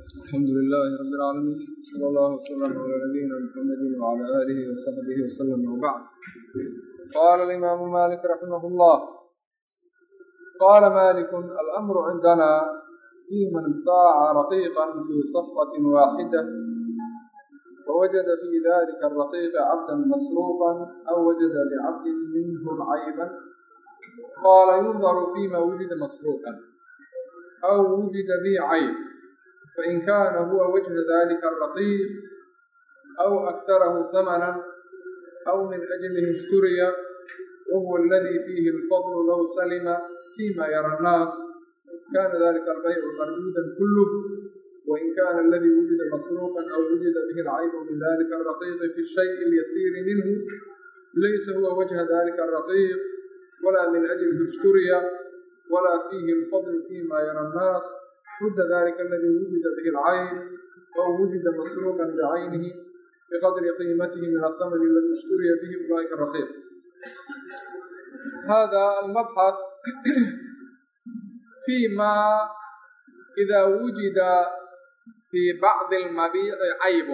alxamdu lilaahi rabi اlcaalamiin sala allahu wsalam calaa nabiyina muxamedi wcala aalihi wasaxbihi wasalam wbacd qaala alimaamu malik raximah llah qaala maliku alamru cindana fi man ibtaaca raqiiqa fi safqati waaxida fawajada fi dalika araqiiqa cabda masruuqa aw wajada licabdin minhum cayban qaala yundaru fima wujida masruuqan aw wujida bihi cayb fain kana huwa wajha dalika araqiiq aw aktarahu hamana aw min ajlihi ishturiya wahuwa aladi fiihi alfadlu low salima fima yara annaas kana dalika albaycu marduudan kulluh wain kana aladi wujida masruuqan aw wujida bihi alcaybu min dalika araqiiqi fi shayi alyasiiri minhu laysa huwa wajha dalika araqiiq wala min ajlihi ishturiya wala fiihi alfadlu fima yara annaas ضد ذلك الذي وجد به العين أو وجد مسروقا بعينه بقدر قيمته من الثمن الذي اشتري به أولئك الرقيق هذا المبحث فيما إذا وجد في بعض المبيع عيب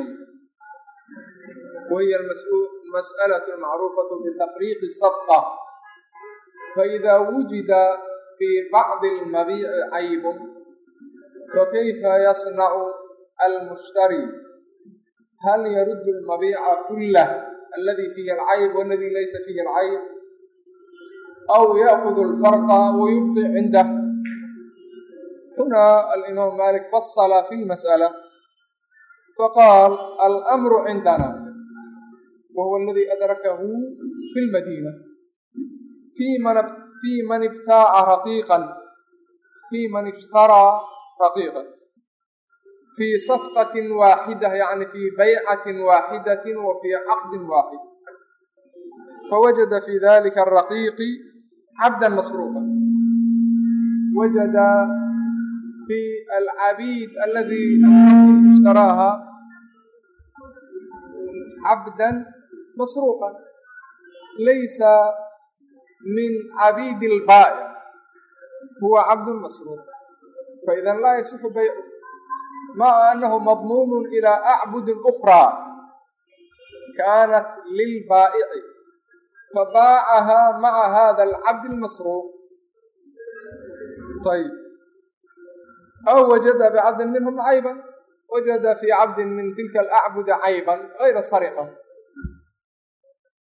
وهي المسألة المعروفة بتفريق الصفقة فإذا وجد في بعض المبيع عيب fakayfa yصنع almushtari hal yarud الmabiica kulah aladi fiihi الcayb wاladi laysa fiihi الcayb أw yأخذ الفرقa ويبطي cindah هنا الإمام مالك فصل في المسألة فقال الأمر عندنا وهو الذي أدركه في المدينة في من في من ابتاع رقيقا في raqiiqa fii safqatin waaxida yani fii baycatin waaxidatin wa fii caqdin waaxid fawajada fii dalika araqiiqi cabdan masruuqa wajada fii alcabiid aladii ishtaraaha cabda masruuqa laysa min cabiidi اlbaa'ic huwa cabd masruuq faidan laa yasixu baycu maca anahu madmuumun ilaa acbudi اkhraa kaanat lilbaa'ici fabaacahaa maca hada alcabdi اlmasruuq ayb aw wajada bicabdin minhum cayban wajada fii cabdin min tilka alacbudi cayban gayra sariqa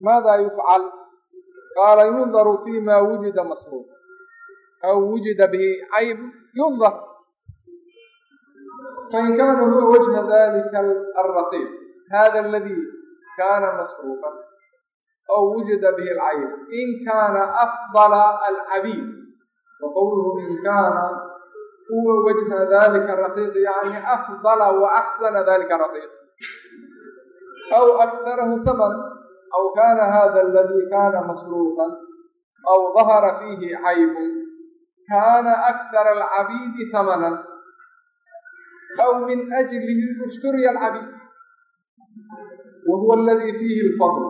maada yufcal qaala yundaru fima wujida masruuq aw wujida bihi cayb yundar ينظر فإن كان هو وجه ذلك الرقيق هذا الذي كان مسروقا أو وجد به العيب إن كان أفضل العبيد وقوله إن كان huwa wajha dalika raqiiq yani afdala wa axsana dalika raqiiq aw aktarahu haman aw kana hada aladi kana masruuqan aw dahara fiihi caybun kana aktara alcabiidi hamanan aw min ajlihi ishturiya alcabiid wa huwa aladi fiihi alfadl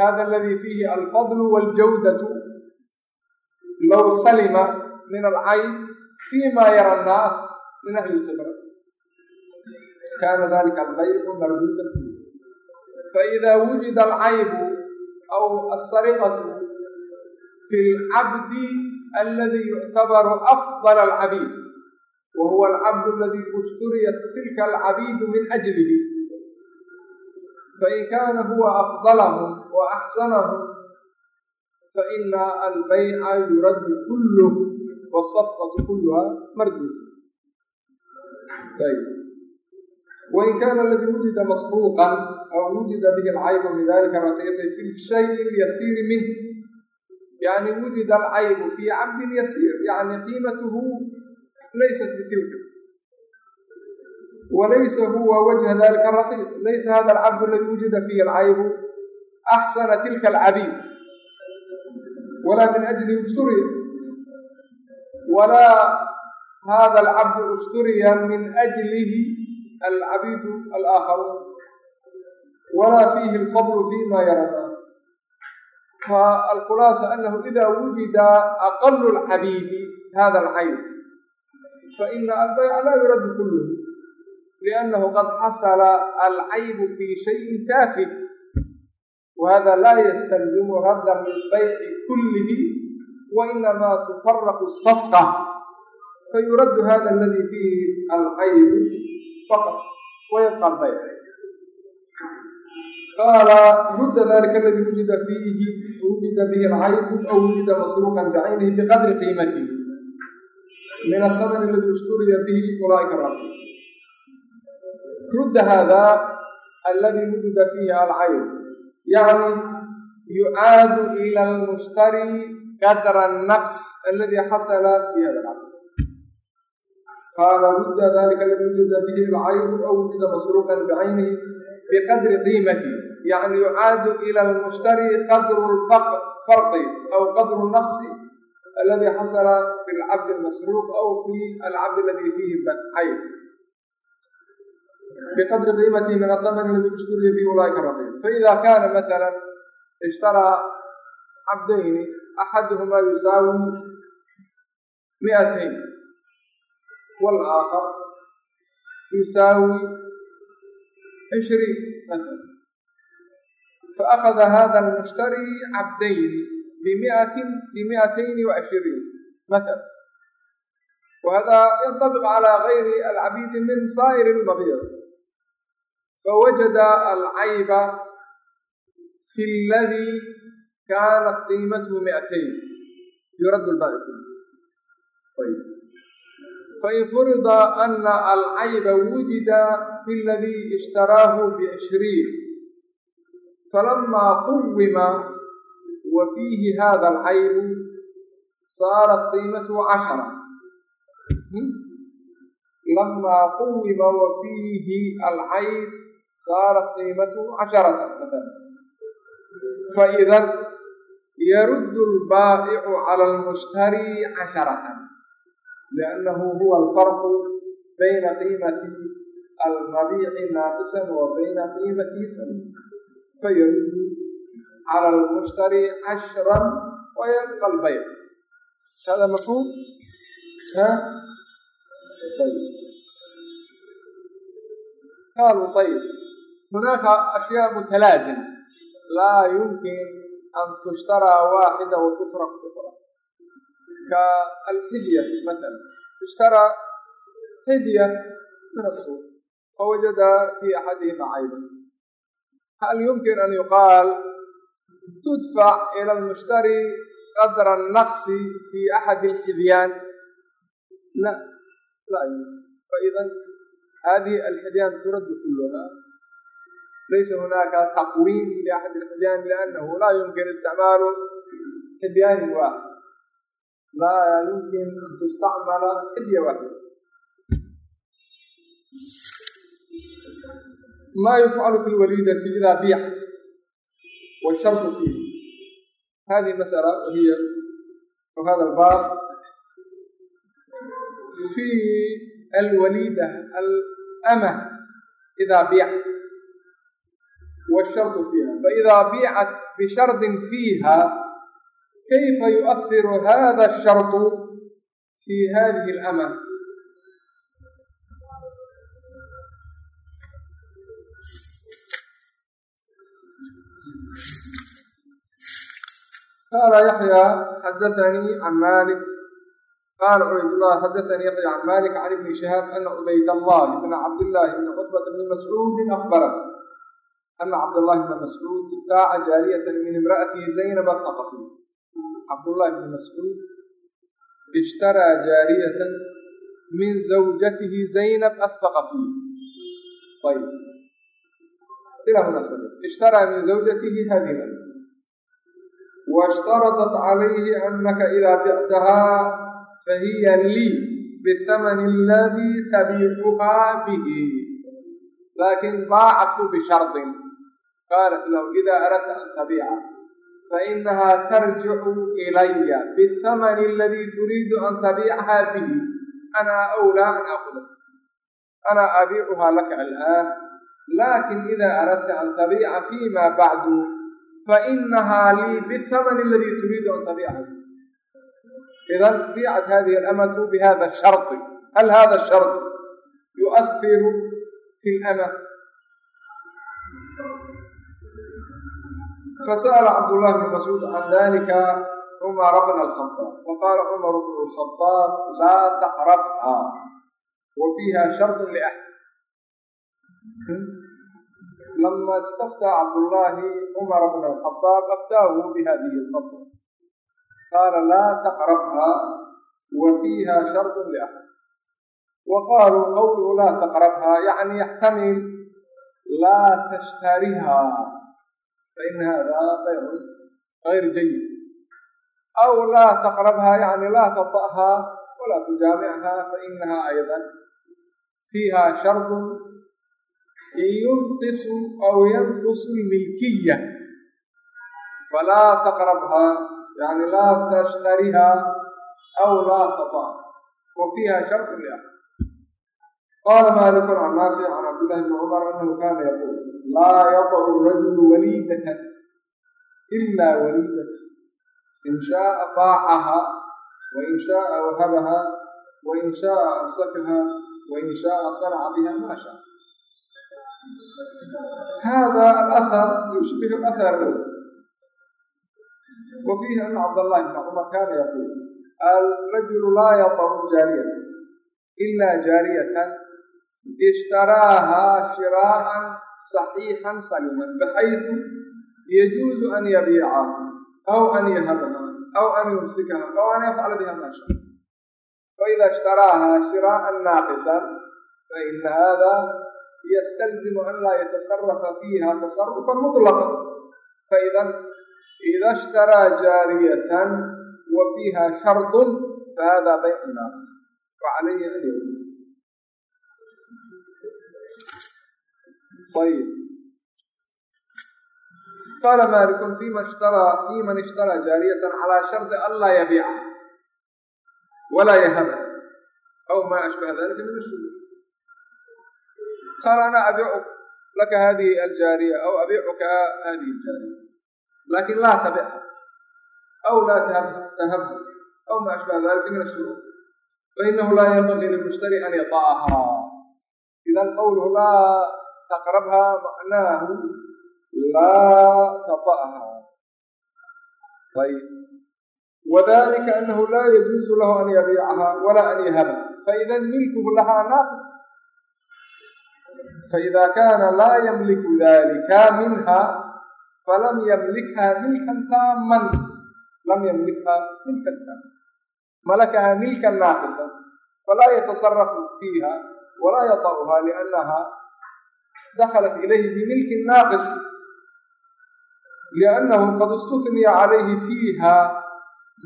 hada aladi fiihi alfadl waljawdatu low salima min alcayb فيma yarى الناas min أhli الkibra kana dalika albaycu marduuda faإida wujida alcaybu aw الsariqaة fi اlcabdi aladi yuctabaru أfضل الcabiid wa huwa alcabd aladi اshturiyat tilka alcabiid min أjlihi fain kana huwa afضlhm وأxsanhm faإna albayca yurad kulh والصفقة كلها مردود طيب وإن كان الذي وجد مسروقا أو وجد به العيب من ذلك الرقيق في الشيء اليسير منه يعني وجد العيب في عبد يسير يعني laysat btilka walaysa huwa wajha dalika raxiid laysa hada alcabdu aladi wujida fiihi alcaybu axsana tilka alcabiid walaa min ajli usturiya walaa hada alcabdu usturiya min ajlihi alcabiidu alaakharuun walaa fiihi alfadlu fima yarana faalkhulaasa anahu ida wujida aqalu alcabiidi hada alcayb faina albayca laa yuraddu kulluhu liannahu qad xasala alcaybu fii shayin taafih wahada laa yastalzimu radda lilbayci kullihi wainamaa tufaraqu safqa fayuraddu hada aladi fiihi alcaybu faqad wayabqa albayc qaala rudda dalika aladi wujida fiihi wujida bihi alcaybu aw wujida masruuqan bicaynihi biqadri qiimatihi min athamani aladi ishturiya bihi ulaaika rabi rudda hada aladi wujida fiihi alcayb yani yucaadu ila almushtari qadra annaqs aladi xasala fi hada alcayb qaala rudda dalika aladi wujida bihi alcaybu aw wujida masruuqan bicaynihi biqadri qiimatihi yani yucaadu ila almushtari qadru lfarqi aw qadru naqsi aladi xasala fi alcabdi almasruuq aw fi alcabdi aladi fiihi cayb biqadri qiimatihi min athaman aladi ishturiya bihi ulaaika raqiib faida kana matala ishtaraa cabdayni axaduhumaa yusaawi miatayn walaakar yusaawi cishriin matala faakada hada almushtari cabdayni bimiatin bimiatayni wacishiriin matala wahada yanطabiq calى gayri alcabiidi min saa'ir اlbabiir fawajada alcayba fi اladii kaanat qiimathu miatayn yurad lbaai fain furida ana alcayba wujida fi ladii ishtaraahu bcishriin falama quwima wa fiihi hada alcaybu saarat qiimathu cashara lama quwima wa fiihi alcayb saarat qiimatu casharata faidan yaruddu albaa'icu cala almushtari casharatan liannahu huwa alfarqu bayna qiimati almabiici naaqisan wa bayna qiimatihi samin fayaruddu cala almushtari cashran wayabqa albayc hada mafhuum ayib hunaaka ashyaa mutalaazima laa yumkin an tushtaraa waaxida wa tutrak ukra kaalxidya maala ishtaraa xidya min asuuq fawajada fi axadihima cayba hal yumkin an yuqaal tudfac ila almushtari qadra annaqsi fi axadi la faidan hadihi alxidyaan turaddu kuluha laysa hunaaka taqwiim liaxad alxidyaan liannahu laa yumkin isticmaalu xidyaanin waaxid laa yumkin an tustacmala xidya waaxida ma yufcalu fi lwaliidati ida biicat wsharku fiihi hadihi masala wahiya hada baab fii alwalida almh idaa biica wshardu fiiha faidaa biicat bishardin fiiha kayfa yuؤhiru hada الsharطu fi hadihi اlamh قال يحيى حدثني عن مالك قال عبيد الله حدثني يحيى عن مالك عن ابن شهاب أن عبيد الله بن عبد الله بن عتبة بن مسعود أخبره أن عبد الله بن مسعود ابتاع جارية من امرأته زينب الثقفي عبد الله بن مسعود اشترى جارية من زوجته زينب الثقفي طيب إلى هنا صدق اشترى من زوجته هذه الأمة واشترطت عليه أنك إذا بعتها فهي لي بالثمن الذي تبيعها به لكن باعته بشرط qaalat lahu ida aradta an tabiica fainaha tarjicu ilaya bihamani aladii turiidu an tabiicaha bihi ana awlaa an akuda ana abiicuhaa laka alآan lakin ida aradta an tabiica fima bacdu fainahaa lii bihamani aladii turiidu an tabiicaha bihi idan biicat hadihi alamatu bihada sharطi hal hada sharط yuؤhiru fi lama fasa'ala cabdullahi bn mascuud can dalika cumara bna alkhadaab faqaala cumar bnu lkhadaab laa taqrabha wa fiiha shardu liaxad lama istaftaa cabdullaahi cumara bna alkhadaab aftaahu bihadihi alfatwa qaala laa taqrabha wa fiiha shardu liaxad wa qaaluu qawluhu laa taqrabha yacni yaxtamil laa tashtariha fain hada baycu gayr jayid aw laa taqrabha yani laa tata'ha walaa tujaamicha fainaha ayda fiiha shardun yunqisu aw yanqusu lmilkiya falaa taqrabha yani laa tashtariha aw laa tata'ha wa fiiha shardun liaxad qaala maaliku can naafic can cabdillahi bni cumar anahu kana yaquul laa yada'u rajulu waliidatan ila waliidata in shaaa baacaha wain shaaa wahabaha wain shaaa amsakaha wain shaaa sanaca biha ma shaa hada alahar yushbihu alahar low wa fiihi ana cabdallahi bna cumar kana yaquul alrajulu laa yada'u jaariyata ila jaariyatan ishtaraaha shiraa'an saxiixan saliman baxaydu yajuuzu an yabiicaha aw an yahabaha aw an yumsikaha aw an yafcala biha maa shaa faida ishtaraaha shiraa'an naaqisan faina hada ystalzimu an laa yatasarafa fiiha tasarufan muطlaqan faidan ida ishtaraa jaariyatan wa fiiha shardun fahada baycu naaqis wacalayhi an ayb qaala malikun fima ishtaraa fi man ishtaraa jaariyatan calaa shardi an laa yabiica walaa yahaba aw maa ashbaha dalika min ashurur qaala ana abiicu laka hadihi aljaariya aw abiicuka hadihi aljaariya laakiin laa tabicha aw laa tahabha aw maa ashbaha dalika min ashurur fainahu laa yanbagii lilmushtari an yata'ahaa idan qawluhu laa taqrabha macnaahu laa tata'ha ayb wadalika anahu laa yajuuzu lahu an yabiicaha walaa an yahaba faida milkuhu lahaa naaqis faida kaana laa yamliku dalika minha falam yamlikha milkan taaman lam yamlikha milkan taaman malakaha milkan naaqisa falaa yatasarafu fiiha walaa yata'uha liannaha daklat ilayhi bimilki naaqis liannahu qad istufniya calayhi fiiha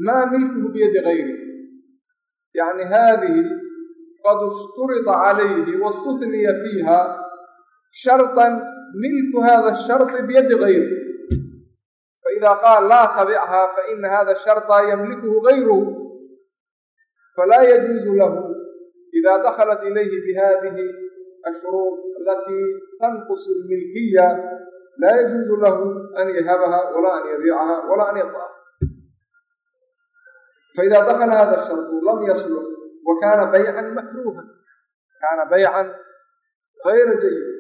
maa milkuhu biyadi gayri yani hadihi qad ishturida calayhi wastufniya fiiha sharطan milku hada الsharط byadi غayr faإida qaal laa tabcha faإna hada الsharطa ymlikhu غayrh falaa yجuuزu lahu إida daklat ilayhi bihadihi الshuruط alatii tanqص اlmilkiya laa yaجuuزu lahu an yahbaha wala an yabiicaha wala an yaطaha faإida dakla hada الsharط lam yslx wa kana baycan makruha kaana baycan غayra jayd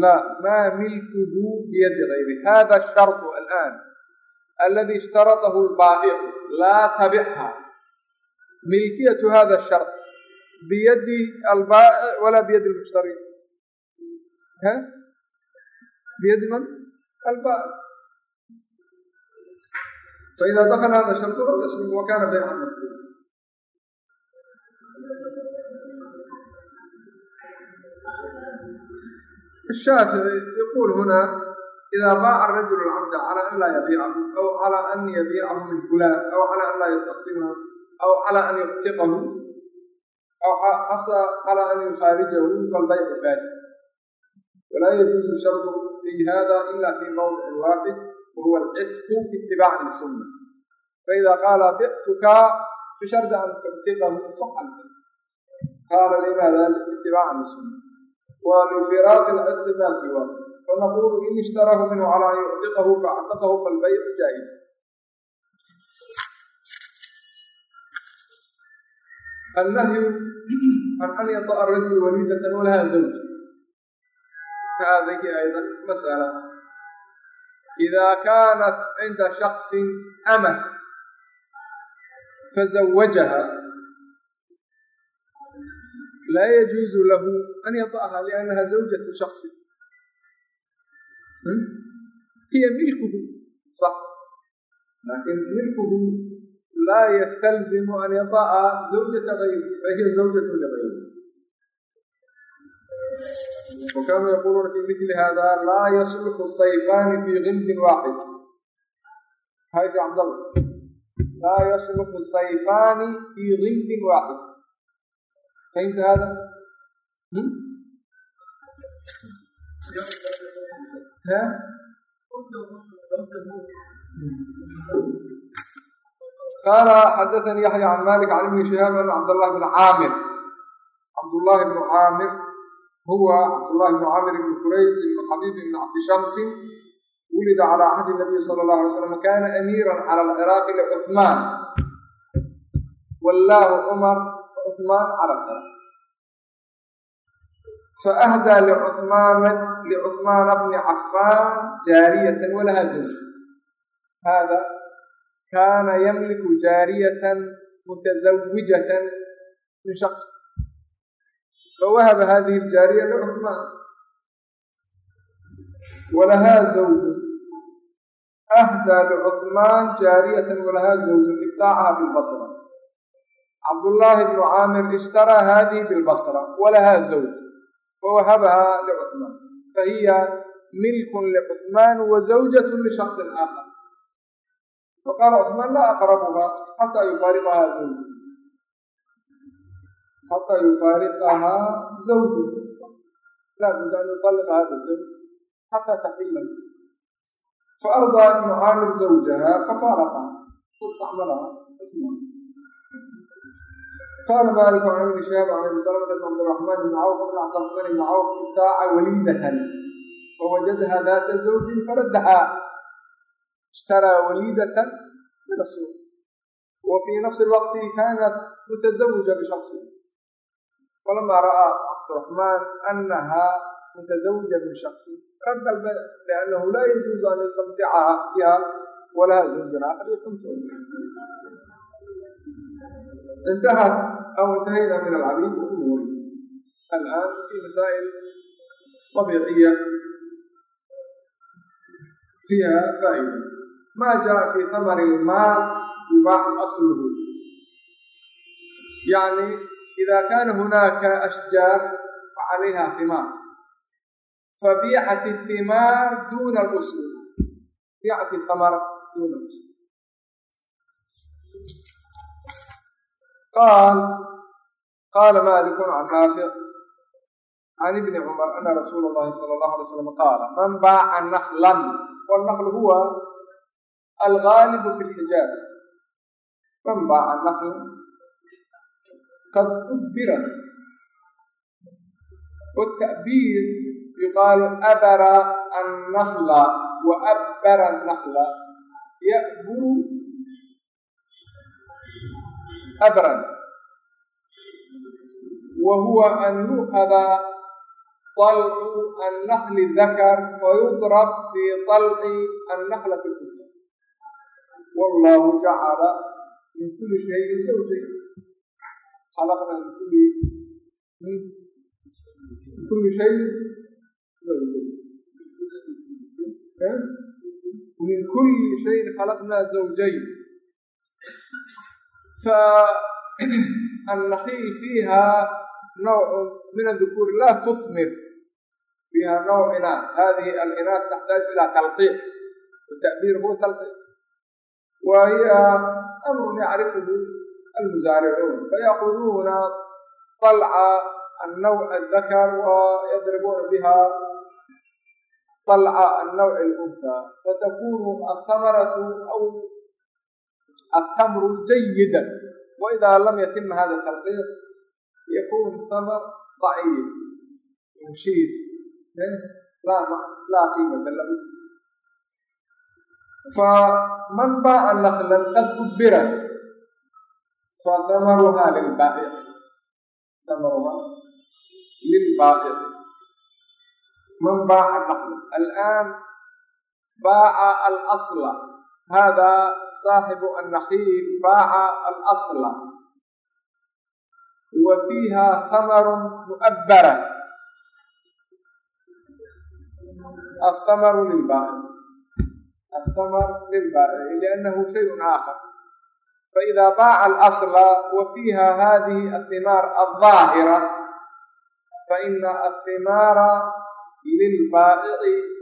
لا ما ملكه بيد غيره هذا الشرط الآن الذي اشترطه البائع لا تبعها ملكية هذا الشرط بيد البائع ولا بيد المشتري ها بيد من؟ البائع فإذا دخل هذا الشرط لم يسلم وكان بيعا مقبولا الشhاafiعي yquل hna إda baaca rajul اcabda calى an laa yabiicahu aw calى an yabiicahu min fulan aw calى an laa ystakdimhu aw calى an yctiqahu aw xasa calى an yukhaarijahu falbaycu faasi walaa yajuuzu shardu fi hada ila fi mawdicin waaxid wahuwa alcitqu itibaaca lisunna faida qaala bictuka bishardi an tctiqahu saxa qaala limaa dalik itibaaca lisunna ولفراق العتق ما سواه فنقول إن اشتراه منه على أن يعتقه فاعتقه فالبيع جائز النهي عن أن يطأ الرجل وليدة ولها زوج هذه أيضا مسألة إذا كانت عند شخص أمة فزوجها laa yajuuzu lahu an yadaha liannaha zawjatu shaksi hiya milkuhu sax laakin milkuhu laa yastalzimu an yada'a zawjata gayri fa hiya zawjatu ligayri وكانوا يقولون في مثل هذا لا يصلح الصيفان في غلب واحد. هاي عبد الله. لا يصلح الصيفان في غلب واحد. فهمت هذا؟ ها؟ قال حدثني يحيى عن مالك عن ابن شهاب عن عبد الله بن عامر عبد الله بن عامر هو عبد الله بن عامر بن كريز بن حبيب بن عبد شمس ولد على عهد النبي صلى الله عليه وسلم كان اميرا على العراق لعثمان ولاه عمر cثmaan aragga faأhdىa لcثmaana bni cafaan jaariyata walahaa zawj hada kaana ymliku jaariyatan mutaزawijatan min shaخص fawahaba hadihi اjaariya lcثmaan walahaa zawju أhdىa lcثmaan jaariyata walahaa zawju ibtaacaha bilbasra ابتاعها بالبصرة عبد الله بن عامر اشترى هذه بالبصرة ولها زوج ووهبها لعثمان فهي ملك لعثمان وزوجة لشخص آخر فقال عثمان لا أقربها حتى يفارقها زوج حتى يفارقها زوج لا بد أن يطلق هذا الزوج حتى تحل فأرضى ابن عامر زوجها ففارقها واستعملها عثمان قال مالك عن ابن شهاب عن ابي سلمة بن عبد الرحمن بن عوف ان عبد الرحمن بن عوف ابتاع وليدة فوجدها ذات زوج فردها اشترى وليدة من السوق وفي نفس الوقت كانت متزوجة بشخص فلما رأى عبد الرحمن أنها متزوجة من شخص رد البلد لأنه لا يجوز أن يستمتعها بها ولها زوج آخر يستمتع بها انتهت أو انتهينا من العبيد والأمور الآن في مسائل طبيعية فيها فائدة ما جاء في ثمر المال يباع أصله يعني إذا كان هناك أشجار وعليها ثمار فبيعت الثمار qaal qaala malikun can naafic can ibni cumar ana rasuula اllahi sala اllahu alay slam qaala man baaca naklan wاlnaql huwa algaalibu fi lxijaaz man baaca naklan qad ubira watabiir yuqaalu abara annakla wa abbara annakla yaburu abran wa huwa an yuuqada طalcu annakli dakar fayudrab fi طalci annaklat اlkufa wallahu jacala min kuli shayin zawjayn khalaqna min kuli kuli shayin min kuli shayin khalaqna zawjayn faannakiil fiihaa nawcun min adukuur laa tuhmir fiiha naw inaad hadihi alinaad taxtaaju ilaa talqiic watabiir huwa talqiic wa hiya amrun yacrifuhu almusaaricuun fayaquduuna طalca annawc adakar wayadribuuna biha طalca annawc اlunha fatakunu ahamaratu aw فتكون الثمرة أو التمر جيدا وإذا لم يتم هذا التلقيح يكون ثمر ضعيف وشيث لا لا قيمة له فمن باع نخلا قد أبرت فثمرها للبائع ثمرها للبائع من باع النخل الآن باع الأصل هذا صاحب النخيل باع الأصل وفيها ثمر مؤبرة الثمر للبائع الثمر للبائع لأنه شيء آخر فإذا باع الأصل وفيها هذه الثمار الظاهرة فإن الثمار للبائع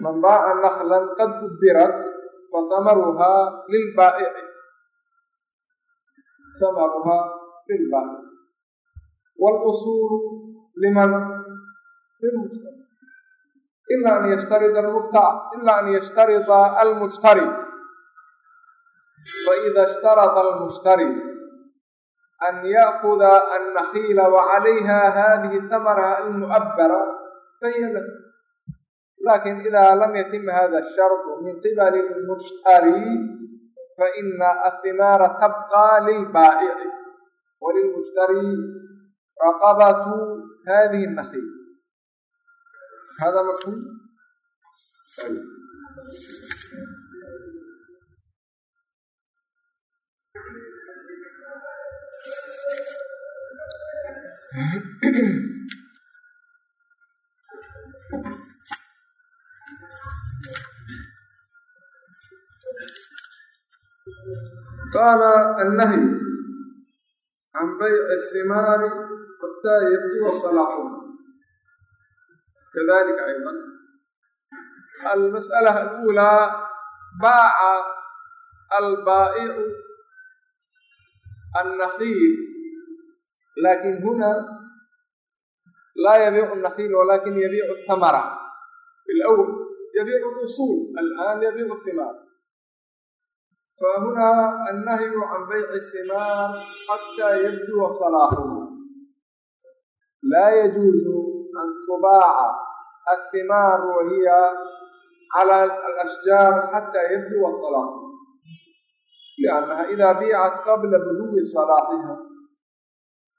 والأصل للمشتري من باع نخلا قد أدبرت فثمرها للبائع ثمرها للبائع والأصول لمن للمشتري إلا أن يشترط المبتاع إلا أن يشترط المشتري فإذا اشترط المشتري أن يأخذ النخيل وعليها هذه الثمرة المؤبرة فهي له لكن إذا لم يتم هذا الشرط من قبل المشتري فإن الثمار تبقى للبائع وللمشتري رقبة هذه النخيل هذا مفهوم طيب قال النهي عن بيع الثمار حتى يبدو صلاحها كذلك أيضا المسألة الأولى باع البائع النخيل لكن هنا لا يبيع النخيل ولكن يبيع الثمرة في الأول يبيع الأصول الآن يبيع الثمار فهنا النهي عن بيع الثمار حتى يبدو صلاحه لا يجوز أن تباع الثمار وهي على الأشجار حتى يبدو صلاحها لأنها إذا بيعت قبل بدو صلاحها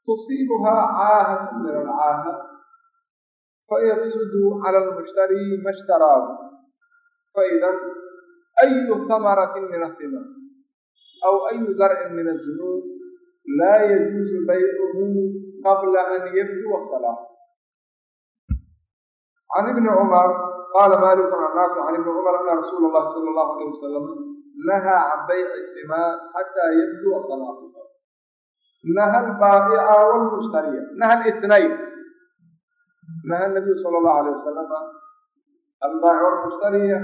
تصيبها عاهة من العاهة فيفسد على المشتري ما اشتراه فإذا أي ثمرة من الثمار أو أي زرع من الزهور لا يجوز بيعه قبل أن يبدو صلاحه can ibni cumar qaala maaliku can naafic can ibni cumar ana rasuula allahi sala allahu alayh wasalam nahaa can bayci thimaar xataa yabduwa salaatuha naha albaa'ica walmushtariya naha litnayn naha nabiyu sala allahu alayh wasalam albaa'ic walmushtariya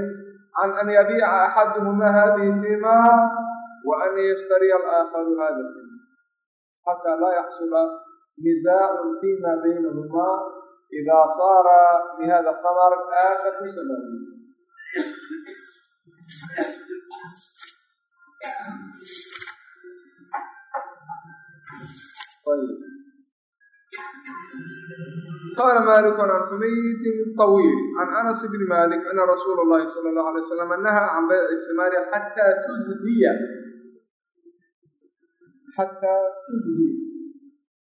can an yabiica axaduhuma hadihi thimaar wa an yashtariya alaakharu hada thimaar xataa laa yaxsula nizaacun fima baynahumaa إذا صار لهذا الثمر آفة qaala maalik an xumaydin طawiil can anas bni malik ana rasuul اllahi sala اllahu alay wasalam nahaa can bayci himaari xataa tuzdiya xataa tuzdiya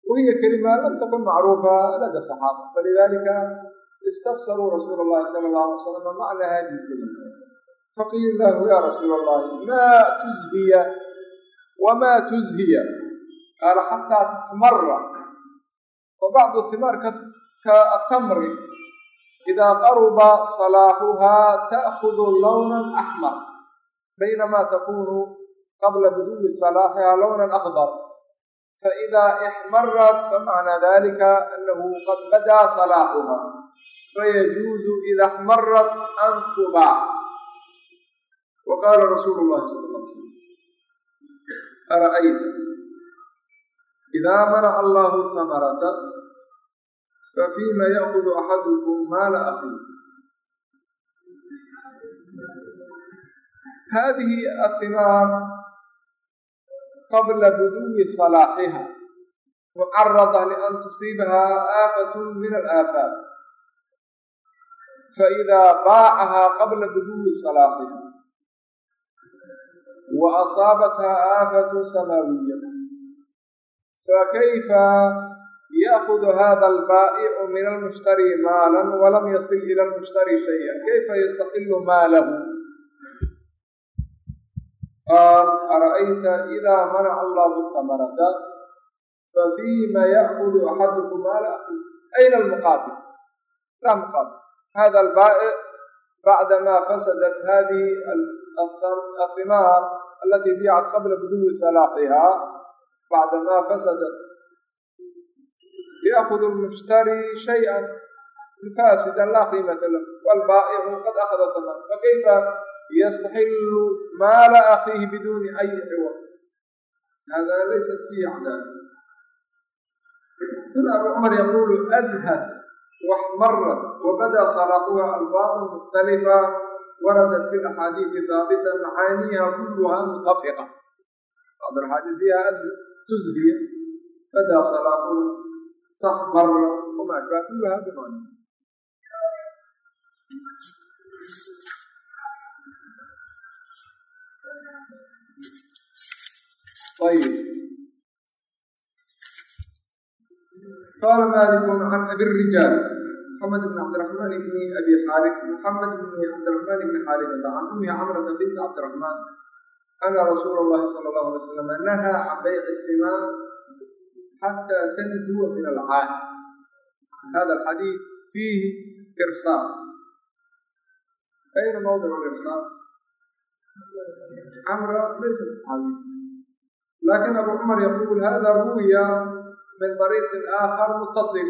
wahiya kelimaa lam takun macruufa lada saxaaba falidaalika istafsaruu rasuula اllahi sala اllahu alay salam macna haadihi kelima faqiila lahu ya rasuul allahi maa tuzdiya wamaa tuzhiya qaala xataa taxmara fabacdu himaar ka الثمار كالتمر إذا قرب صلاحها تأخذ لونا أحمر بينما تكون قبل بدو صلاحها لونا أخضر فإذا احمرت فمعنى ذلك أنه قد بدا صلاحها فيجوز إذا احمرت أن تباع وقال رسول الله صلى الله عليه وسلم أرأيت إذا منع الله الثمرة ففيما يأخذ أحدكم مال أخيه هذه الثمار qabla buduwi salaaxiha mucarada lian tusiibahaa aafatu min alaafaat faidaa baacahaa qabla buduwi salaaxiha wa asaabatha aafatu samaawiya fakayfa yaakudu hada albaa'icu min almushtari maalan walam yasil ila almushtari shaya kayfa yastaqilu maalahu qaal ara'ayta ida manaca allahu thamarata fafiima ya'kudu axadukum maala akhi ayna almuqaabil laa muqaabil hada albaa'ic bacdama fasadat hadihi athimaar alati biicat qabla buduwi salaaxiha bacdama fasadat yaakudu lmushtari shayئa faasida laa qiimata lahu wاlbaa'icu qad akhada thaman fakayfa yastaxilu maala akhiihi biduni ayi ciwad hada laysat fiihi cadaala huna abu cumar yaqulu azhad waxmarat wabada salaaxuha alfaadu mukhtalifa waradat fi laxaadiidi haabita macaaniiha kulluha mutafiqa bacd axaadiis fiha tuzhiya bada تحمر وما أشبه كل هذا معنى طيب قال مالك عن أبي الرجال محمد بن عبد الرحمن بن أبي حارث محمد بن عبد الرحمن بن حارثة عن أم عمرة بنت عبد الرحمن أن رسول الله صلى الله عليه وسلم نهى عن بيع الثمار حتى تنجو من العاد هذا الحديث فيه إرسال أين موضع الإرسال؟ عمرة ليست صحابية لكن أبو عمر يقول هذا روي من طريق آخر متصل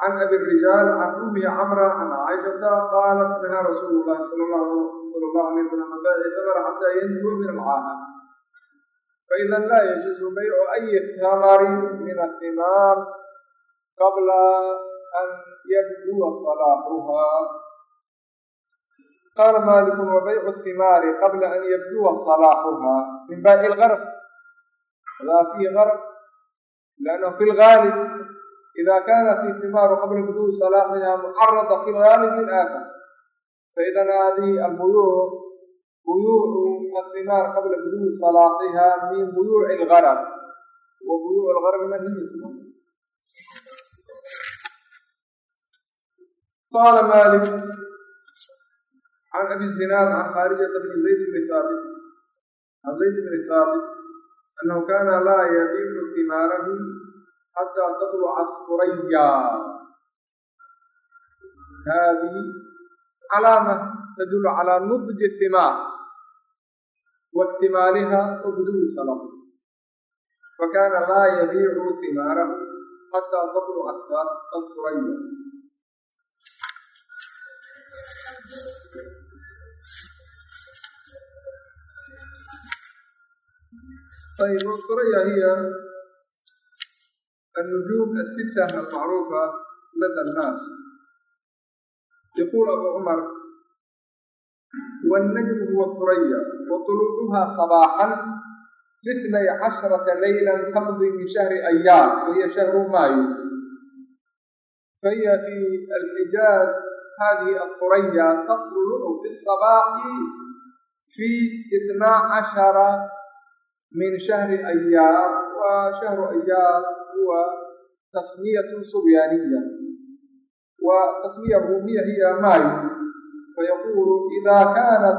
عن أبي الرجال عن أمه عمرة عن عائشة قالت منها رسول الله صلى الله صلى الله عليه وسلم بيع ثمر حتى ينجو من العاهة فإذا لا يجوز بيع أي ثمر من الثمار قبل أن يبدو صلاحها قال مالك وبيع الثمار قبل أن يبدو صلاحها من بيع الغرب لا فيه غرب لأنه في الغالب إذا كانت الثمار قبل بدو صلاحها معرضة في الغالب للآفة min ahimaar qabla buduwi salaatiha min buyuuci lgarab wa buyuuc lgarabna qaala maalik can abi zinaad can khaarijata bni zayd bni thaabit can zayd bni thaabit annahu kana laa yabiicu himaarahu xataa tatluca suraya haadihi calaama tadullu calaa nudji himaar على نضج الثمار واكتمالها وبدون صلاة فكان لا يبيع ثماره حتى تطلع الثريا طيب الثريا هي النجوم الستة المعروفة لدى الناس يقول أبو عمر والنجم هو الثريا وطلوعها صباحا لاثني عشرة ليلا تمضي من شهر أيام وهي شهر مايو فهي في الحجاز هذه الثريا تطلع في الصباح في اثنا عشر من شهر أيام وشهر أيام هو تسمية صبيانية والتسمية الرومية هي مايو فيقول إذا كانت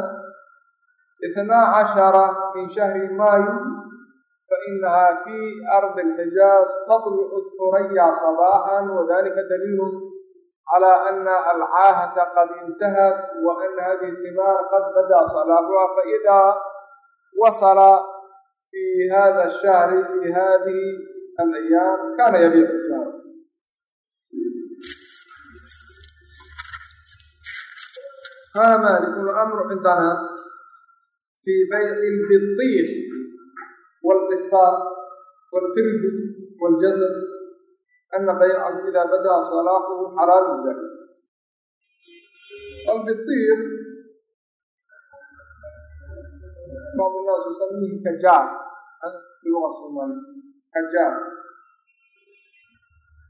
اثنا عشر من شهر مايو فإنها في أرض الحجاز تطلع الثريا صباحا وذلك دليل على أن العاهة قد انتهت وأن هذه الثمار قد بدأ صلاحها فإذا وصل في هذا الشهر في هذه الأيام كان يبيع الثمار قال مالك الأمر عندنا في بيع البطيخ والقثار والقربز والجزر أن بيعه إذا بدأ صلاحه حرام ذلك البطيخ بعض الناس يسميه كجار في اللغة الصومالية كجار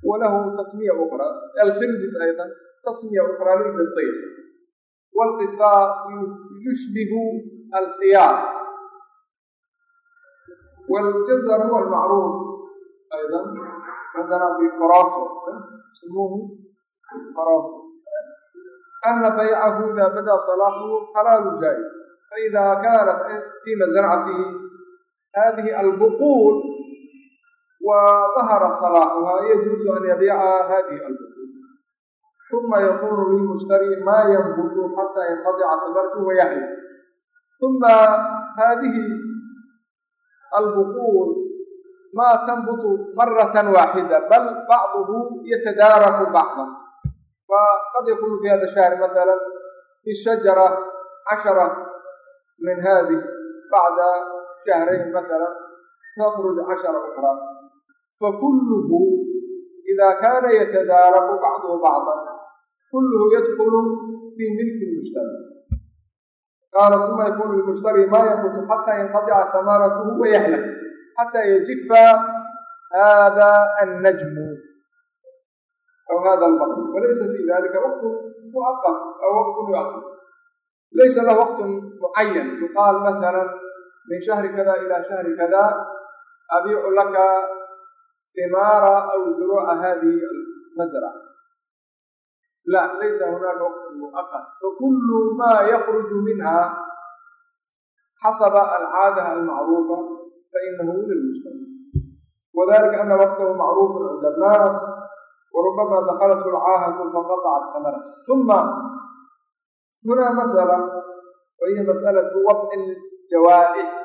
وله تسمية أخرى الخربز أيضا تسمية أخرى للبطيخ wاlqisaar yushbihu alkiyaar wاljazar huwa almacruuf aydan cindana bikoroto ismuhu bikoroto ana baycahu ida bada salaaxu xalaalu jaa-is faida kaanat fi maزarcatihi hadihi albuquul wa dahara salaaxuha yajuuzu an yabiica hadihi albuquul uma yakunu lilmushtari ma yanbutu xata yanqadica samartu wayahya uma hadihi albuquul ma tanbutu maratan waaxida bal bacduhu yatadaaraku bacda faqad yakunu fi hada shahri maala fi shajara cashara min hadi bacda shahrayn maala تخرج عشر أخرى فكله إذا كان يتدارك بعضه بعضا كله يدخل في ملك المشتري قال ثم يكون للمشتري ما ينبت حتى ينقطع ثمرته ويهلك حتى يجف هذا النجم أو هذا البطن وليس في ذلك وقت مؤقت أو وقت يؤقت ليس له وقت معين يقال مثلا من شهر كذا إلى شهر كذا أبيع لك ثمار أو زروع هذه المزرعة لا ليس هناك وقت مؤقت فكل ما يخرج منها حسب العادة المعروفة فإنه للمجتمع وذلك أن وقته معروف عند الناس وربما دخلته العاهة فقطعت ثمره ثم هنا مسألة وهي مسألة وضع الجوائح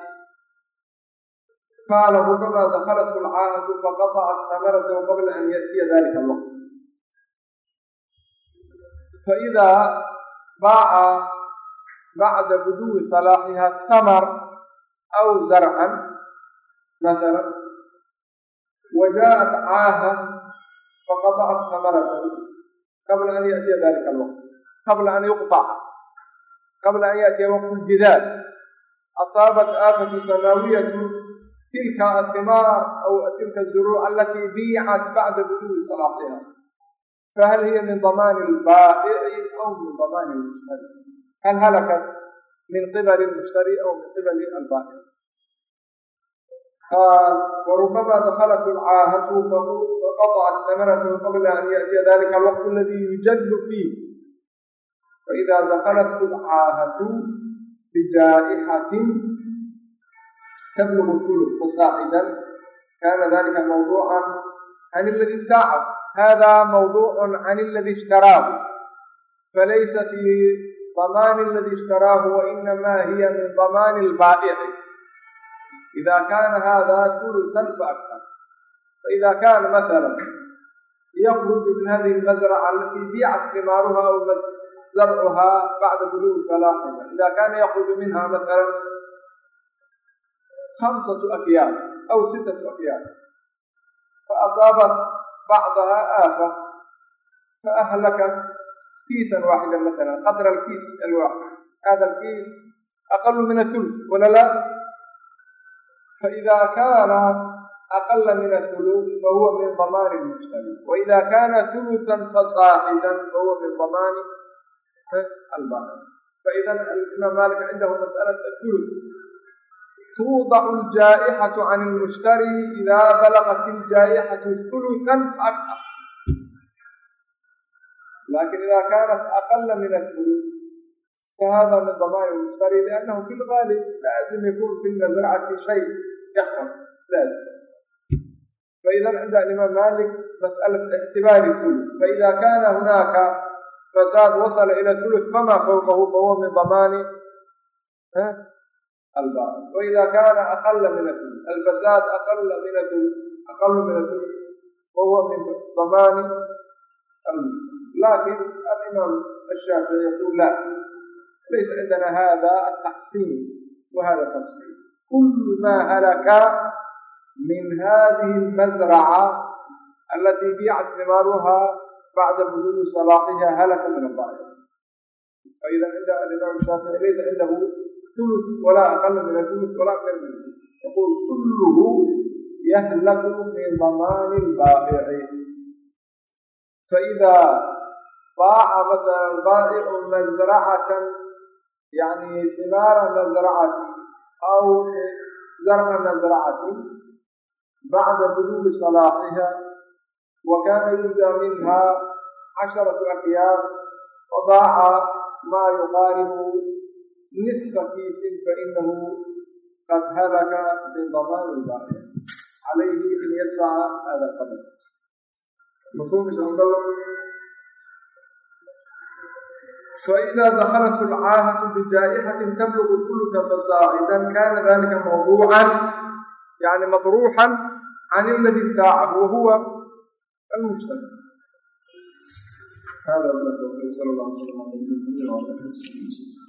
قال ربما دخلته العاهة فقطعت ثمرته قبل أن يأتي ذلك الوقت فإذا faidaa baaca bacda buduwi salaaxiha thamar aw zarcan maala wajaءat caaha faqaطacat hamaratan qabla an yaأtiya dalika alwaqt qabla an yuqطaca qabla an yaأtiya waqt ljidaal asaabat aafatu samaawiyatu tilka athimaar aw tilka aلzuruuc alatii biicat bacda buduwi salaaxiha هي من ضمان البائع أو من ضمان المشتري هل هلكت من قبل المشتري أو من قبل البائع قال وربما دخلت العاهة فقطعت ثمرته قبل أن يأتي ذلك الوقت الذي يجد فيه فإذا دخلته العاهة بجائحة تبلغ الثلث فصاعدا كان ذلك موضوعا عن الذي ابتاعه هذا موضوع عن الذي اشتراه فليس في ضمان الذي اشتراه وإنما هي من ضمان البائع إذا كان هذا ثلثا فأكثر فإذا كان مثلا يخرج من هذه المزرعة التي بيعت ثمارها أو زرعها بعد بلوغ صلاحها إذا كان يخرج منها مثلا خمسة أكياس أو ستة أكياس فأصابت بعضها آفة فأهلكت كيسا واحدا مثلا قدر الكيس الواحد هذا الكيس أقل من الثلث ولا لا فإذا كان أقل من الثلث فهو من ضمان المشتري وإذا كان ثلثا فصاعدا فهو من ضمان البائع فإذا الإمام مالك عنده مسألة الثلث tuudacu aljaa'ixatu can ilmushtari idaa balaqat iljaa'ixatu hulusan faaktar laakiin idaa kaanat aqala min alhulus fahada min damaa'ir mushtari liannahu fi lgaalib laazim yakun fi lmazracati shay yaxram laazim فإذا عند الإمام مالك مسألة اعتبار الثلث. فإذا كان هناك فساد وصل إلى الثلث فما فوقه؟ فهو من ضمان ها؟ وإذا kاn أqل min الفsاd أqل min أqل min فhuو min ضmاn laakiin الإmاam الشhاaفعي yقul la laysa عindna hda التxsين وhda تfsيr kل ma hlka min hdiه الmزرcة اlatي bيcat ثimاarha bعda bdوd صلاaxiha hlka min الضاaئر fإذا عnd الإmam الشhاaفعي laysa عindh الإمام الشافعي ليس عنده ثلث ولا أقل من الثلث ولا أكثر من الثلث يقول كله يهلك من ضمان البائع فإذا باع مثلا البائع مزرعة يعني ثمار مزرعة أو zarca mazracatin bacda buluugi salaaxiha wa kaana yurjaa minha casharatu akyaas fadaaca maa yuqaaribu nisfa قد هلك qad halaka bidamaani ilbaaqi calayhi an yadfaca hada qadar فإذا دخلته العاهة بجائحة تبلغ ثلث فصاعدا كان ذلك موضوعا يعني مطروحا عن الذي ابتاعه وهو المجتمع هذا هو صلى الله عليه وسلم